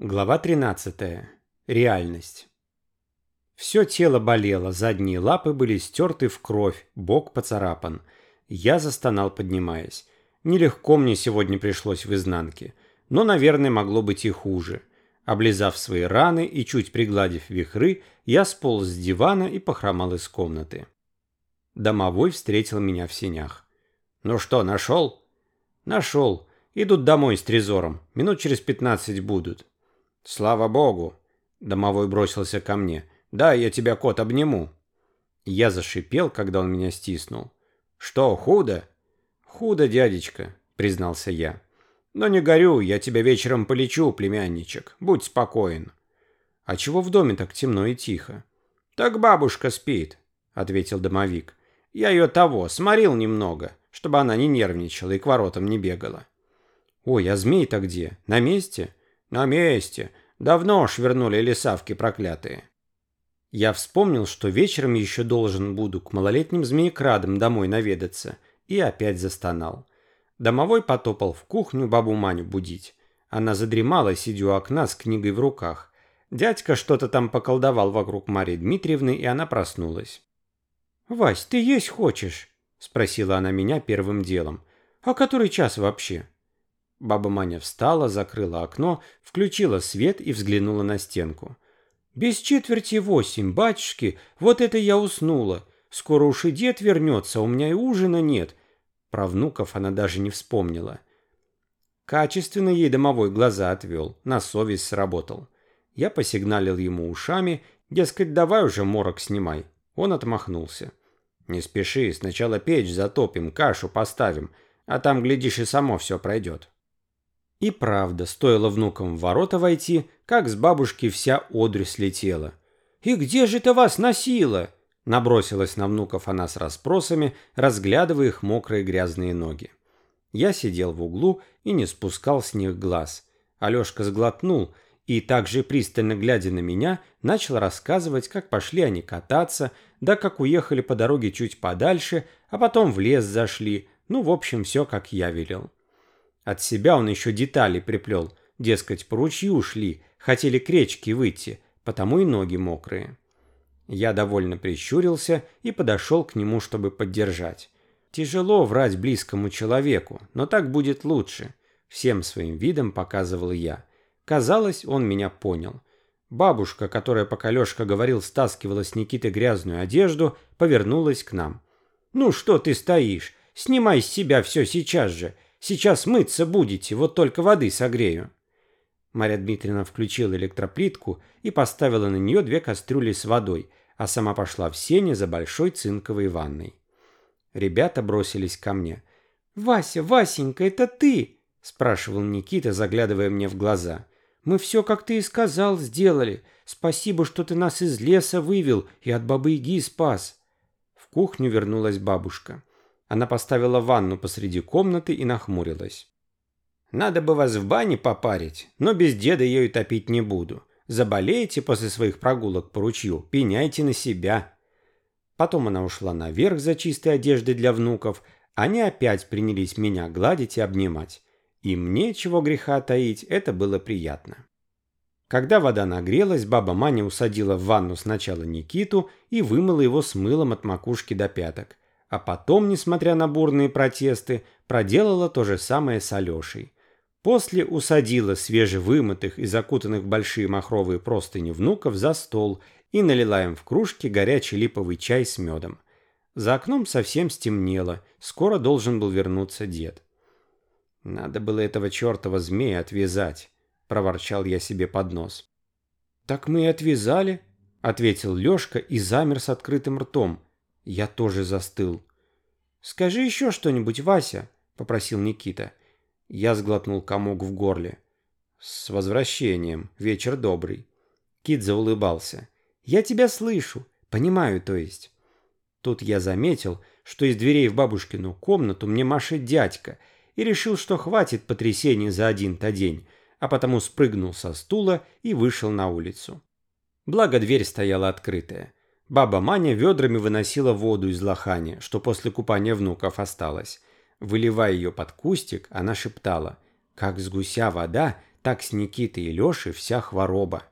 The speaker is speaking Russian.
Глава 13. Реальность. Все тело болело, задние лапы были стерты в кровь, бок поцарапан. Я застонал, поднимаясь. Нелегко мне сегодня пришлось в изнанке, но, наверное, могло быть и хуже. Облизав свои раны и чуть пригладив вихры, я сполз с дивана и похромал из комнаты. Домовой встретил меня в сенях. «Ну что, нашел?» «Нашел. Идут домой с трезором. Минут через пятнадцать будут». «Слава богу!» Домовой бросился ко мне. «Да, я тебя, кот, обниму». Я зашипел, когда он меня стиснул. «Что, худо?» «Худо, дядечка», — признался я. «Но не горю, я тебя вечером полечу, племянничек. Будь спокоен». «А чего в доме так темно и тихо?» «Так бабушка спит», — ответил домовик. «Я ее того, сморил немного, чтобы она не нервничала и к воротам не бегала». «Ой, а змей-то где? На месте?» «На месте. Давно швырнули лесавки проклятые». Я вспомнил, что вечером еще должен буду к малолетним змеекрадам домой наведаться, и опять застонал. Домовой потопал в кухню бабу Маню будить. Она задремала, сидя у окна с книгой в руках. Дядька что-то там поколдовал вокруг Марии Дмитриевны, и она проснулась. «Вась, ты есть хочешь?» – спросила она меня первым делом. «А который час вообще?» Баба Маня встала, закрыла окно, включила свет и взглянула на стенку. «Без четверти восемь, батюшки, вот это я уснула. Скоро уж и дед вернется, у меня и ужина нет». Про внуков она даже не вспомнила. Качественно ей домовой глаза отвел, на совесть сработал. Я посигналил ему ушами, дескать, давай уже морок снимай. Он отмахнулся. «Не спеши, сначала печь затопим, кашу поставим, а там, глядишь, и само все пройдет». И правда, стоило внукам в ворота войти, как с бабушки вся одрь слетела. «И где же это вас носило?» Набросилась на внуков она с расспросами, разглядывая их мокрые грязные ноги. Я сидел в углу и не спускал с них глаз. Алешка сглотнул и, также пристально глядя на меня, начал рассказывать, как пошли они кататься, да как уехали по дороге чуть подальше, а потом в лес зашли, ну, в общем, все, как я велел. От себя он еще детали приплел. Дескать, по ручью ушли, хотели к речке выйти, потому и ноги мокрые. Я довольно прищурился и подошел к нему, чтобы поддержать. Тяжело врать близкому человеку, но так будет лучше. Всем своим видом показывал я. Казалось, он меня понял. Бабушка, которая, пока Лешка говорил, стаскивала с Никиты грязную одежду, повернулась к нам. «Ну что ты стоишь? Снимай с себя все сейчас же. Сейчас мыться будете, вот только воды согрею». Марья Дмитриевна включила электроплитку и поставила на нее две кастрюли с водой, а сама пошла в сене за большой цинковой ванной. Ребята бросились ко мне. «Вася, Васенька, это ты?» – спрашивал Никита, заглядывая мне в глаза. «Мы все, как ты и сказал, сделали. Спасибо, что ты нас из леса вывел и от бабы-яги спас». В кухню вернулась бабушка. Она поставила ванну посреди комнаты и нахмурилась. «Надо бы вас в бане попарить, но без деда ее топить не буду. Заболеете после своих прогулок по ручью, пеняйте на себя». Потом она ушла наверх за чистой одеждой для внуков. Они опять принялись меня гладить и обнимать. И мне, чего греха таить, это было приятно. Когда вода нагрелась, баба Маня усадила в ванну сначала Никиту и вымыла его с мылом от макушки до пяток а потом, несмотря на бурные протесты, проделала то же самое с Алешей. После усадила свежевымытых и закутанных в большие махровые простыни внуков за стол и налила им в кружки горячий липовый чай с медом. За окном совсем стемнело, скоро должен был вернуться дед. «Надо было этого чертова змея отвязать», — проворчал я себе под нос. «Так мы и отвязали», — ответил Лешка и замер с открытым ртом — я тоже застыл. «Скажи еще что-нибудь, Вася», — попросил Никита. Я сглотнул комок в горле. «С возвращением. Вечер добрый». Кит заулыбался. «Я тебя слышу. Понимаю, то есть». Тут я заметил, что из дверей в бабушкину комнату мне машет дядька, и решил, что хватит потрясений за один-то день, а потому спрыгнул со стула и вышел на улицу. Благо дверь стояла открытая. Баба Маня ведрами выносила воду из лохани, что после купания внуков осталось. Выливая ее под кустик, она шептала, «Как с гуся вода, Так с Никитой и Лешей вся хвороба.